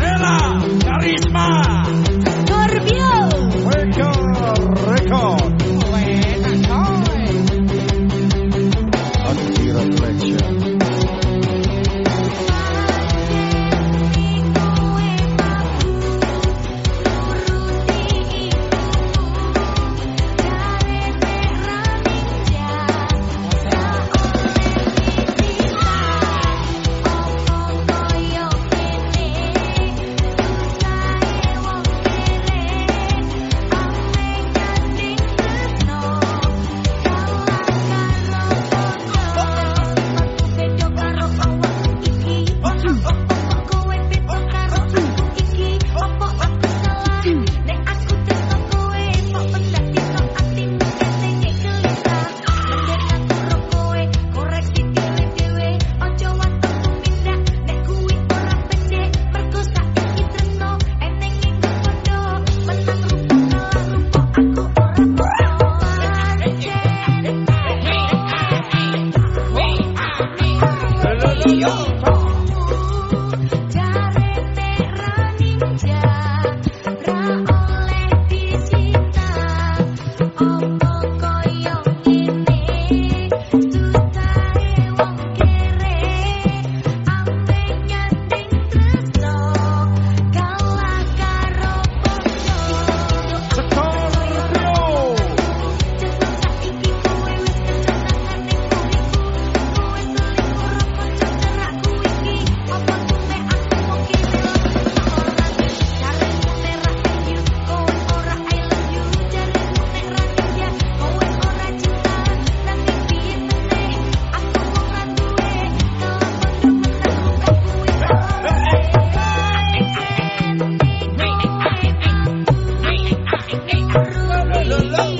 Ella Karisma Yo, Hello.